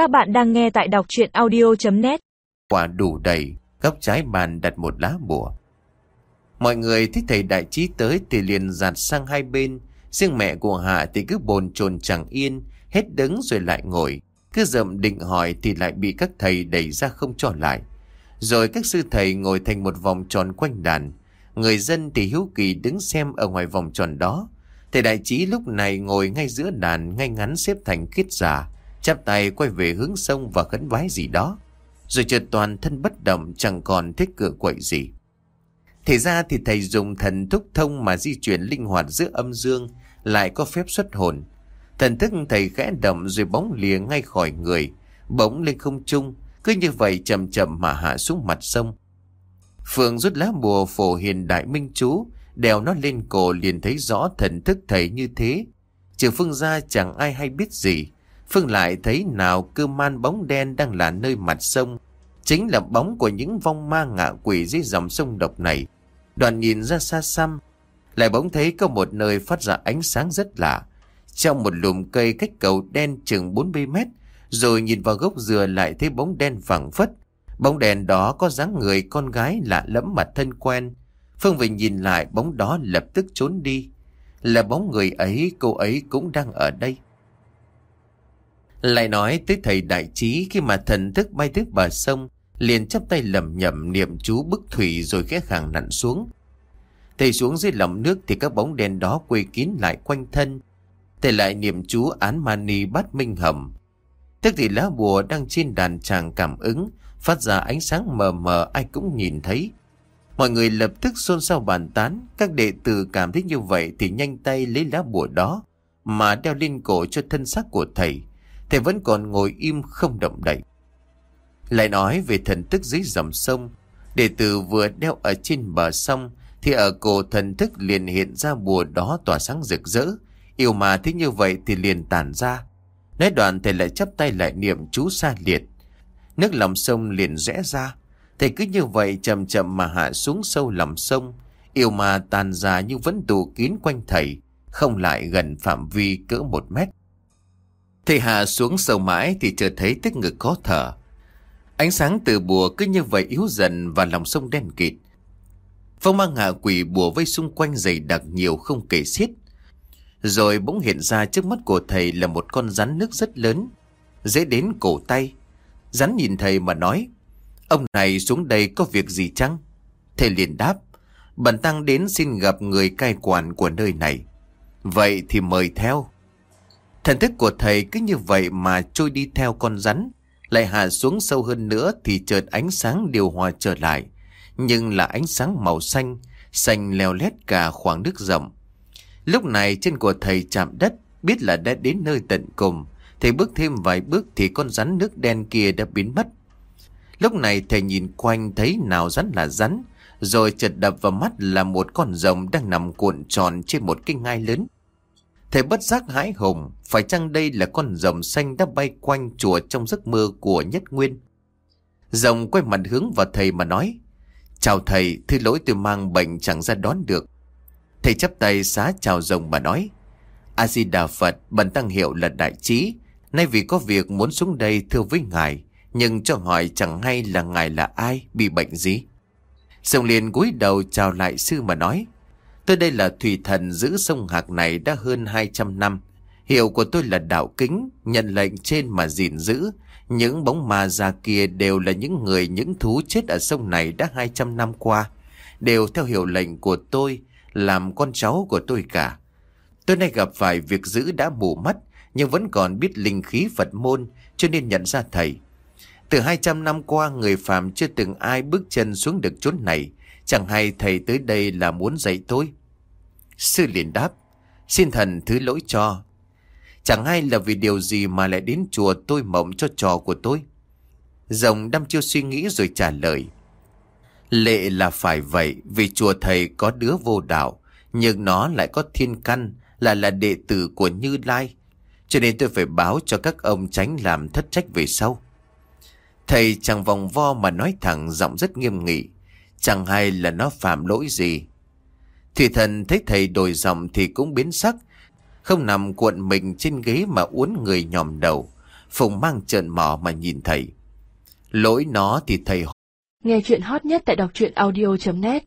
Các bạn đang nghe tại đọc chuyện audio.net Quả đủ đầy, góc trái bàn đặt một lá bùa. Mọi người thích thầy đại trí tới thì liền dạt sang hai bên. Riêng mẹ của Hạ thì cứ bồn chồn chẳng yên, hết đứng rồi lại ngồi. Cứ dậm định hỏi thì lại bị các thầy đẩy ra không cho lại. Rồi các sư thầy ngồi thành một vòng tròn quanh đàn. Người dân thì hiếu kỳ đứng xem ở ngoài vòng tròn đó. Thầy đại trí lúc này ngồi ngay giữa đàn ngay ngắn xếp thành kết giả, chắp tay quay về hướng sông và khấn vái gì đó. Rồi chợt toàn thân bất động chẳng còn thích cửa quậy gì. Thì ra thì thầy dùng thần thúc thông mà di chuyển linh hoạt giữa âm dương, lại có phép xuất hồn. Thần thức thầy khẽ động rồi bóng lìa ngay khỏi người, bỗng lên không trung, cứ như vậy chậm chậm mà hạ xuống mặt sông. Phượng rút lá bùa phổ hiền đại minh chú, đèo nó lên cổ liền thấy rõ thần thức thầy như thế. Trừ Phương gia chẳng ai hay biết gì. Phương lại thấy nào cơ man bóng đen đang là nơi mặt sông. Chính là bóng của những vong ma ngạ quỷ dưới dòng sông độc này. Đoàn nhìn ra xa xăm, lại bỗng thấy có một nơi phát ra ánh sáng rất lạ. Trong một lùm cây cách cầu đen chừng 40 mét, rồi nhìn vào gốc dừa lại thấy bóng đen phẳng phất. Bóng đèn đó có dáng người con gái lạ lẫm mặt thân quen. Phương Vịnh nhìn lại bóng đó lập tức trốn đi. Là bóng người ấy, cô ấy cũng đang ở đây. Lại nói tới thầy đại trí khi mà thần thức bay tới bờ sông, liền chắp tay lầm nhầm niệm chú bức thủy rồi khẽ khàng nặn xuống. Thầy xuống dưới lòng nước thì các bóng đèn đó quây kín lại quanh thân. Thầy lại niệm chú án mani bắt minh hầm. Tức thì lá bùa đang trên đàn tràng cảm ứng, phát ra ánh sáng mờ mờ ai cũng nhìn thấy. Mọi người lập tức xôn xao bàn tán, các đệ tử cảm thấy như vậy thì nhanh tay lấy lá bùa đó mà đeo lên cổ cho thân xác của thầy. Thầy vẫn còn ngồi im không động đậy. Lại nói về thần thức dưới dòng sông, đệ tử vừa đeo ở trên bờ sông thì ở cổ thần thức liền hiện ra bùa đó tỏa sáng rực rỡ. Yêu mà thế như vậy thì liền tản ra. Nói đoạn thầy lại chắp tay lại niệm chú xa liệt. Nước lòng sông liền rẽ ra. Thầy cứ như vậy chậm chậm mà hạ xuống sâu lòng sông. Yêu mà tàn ra nhưng vẫn tù kín quanh thầy, không lại gần phạm vi cỡ một mét. Thầy hạ xuống sâu mãi thì chợt thấy tức ngực khó thở. Ánh sáng từ bùa cứ như vậy yếu dần và lòng sông đen kịt. Phong mang hạ quỷ bùa vây xung quanh dày đặc nhiều không kể xiết. Rồi bỗng hiện ra trước mắt của thầy là một con rắn nước rất lớn, dễ đến cổ tay. Rắn nhìn thầy mà nói, ông này xuống đây có việc gì chăng? Thầy liền đáp, bần tăng đến xin gặp người cai quản của nơi này. Vậy thì mời theo. Thần thức của thầy cứ như vậy mà trôi đi theo con rắn, lại hạ xuống sâu hơn nữa thì chợt ánh sáng điều hòa trở lại. Nhưng là ánh sáng màu xanh, xanh leo lét cả khoảng nước rộng. Lúc này chân của thầy chạm đất, biết là đã đến nơi tận cùng. Thầy bước thêm vài bước thì con rắn nước đen kia đã biến mất. Lúc này thầy nhìn quanh thấy nào rắn là rắn, rồi chợt đập vào mắt là một con rồng đang nằm cuộn tròn trên một cái ngai lớn. Thầy bất giác hãi hùng, phải chăng đây là con rồng xanh đã bay quanh chùa trong giấc mơ của Nhất Nguyên? Rồng quay mặt hướng vào thầy mà nói, Chào thầy, thứ lỗi tôi mang bệnh chẳng ra đón được. Thầy chắp tay xá chào rồng mà nói, A-di-đà Phật, bần tăng hiệu là đại trí, nay vì có việc muốn xuống đây thưa với ngài, nhưng cho hỏi chẳng hay là ngài là ai, bị bệnh gì. Rồng liền cúi đầu chào lại sư mà nói, Tôi đây là thủy thần giữ sông Hạc này đã hơn 200 năm. Hiệu của tôi là đạo kính, nhận lệnh trên mà gìn giữ. Những bóng ma già kia đều là những người, những thú chết ở sông này đã 200 năm qua. Đều theo hiệu lệnh của tôi, làm con cháu của tôi cả. Tôi nay gặp phải việc giữ đã mù mắt, nhưng vẫn còn biết linh khí Phật môn, cho nên nhận ra thầy. Từ 200 năm qua, người phàm chưa từng ai bước chân xuống được chốn này. Chẳng hay thầy tới đây là muốn dạy tôi. Sư liền đáp, xin thần thứ lỗi cho. Chẳng hay là vì điều gì mà lại đến chùa tôi mộng cho trò của tôi. Rồng đăm chiêu suy nghĩ rồi trả lời. Lệ là phải vậy vì chùa thầy có đứa vô đạo, nhưng nó lại có thiên căn là là đệ tử của Như Lai. Cho nên tôi phải báo cho các ông tránh làm thất trách về sau. Thầy chẳng vòng vo mà nói thẳng giọng rất nghiêm nghị. Chẳng hay là nó phạm lỗi gì. Thủy thần thấy thầy đổi giọng thì cũng biến sắc, không nằm cuộn mình trên ghế mà uốn người nhòm đầu, phùng mang trợn mỏ mà nhìn thầy. Lỗi nó thì thầy Nghe chuyện hot nhất tại đọc audio.net